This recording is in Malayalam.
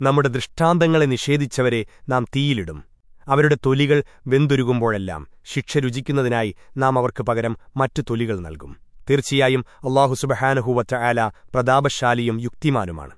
നമ്മുടെ ദൃഷ്ടാന്തങ്ങളെ നിഷേധിച്ചവരെ നാം തീയിലിടും. അവരുടെ തൊലികൾ വെന്തുരുകുമ്പോഴെല്ലാം ശിക്ഷ രുചിക്കുന്നതിനായി നാം അവർക്ക് പകരം മറ്റു തൊലികൾ നൽകും. തീർച്ചയായും അള്ളാഹു സുബഹാനഹുവറ്റ ആല പ്രതാപശാലിയും യുക്തിമാനുമാണ്.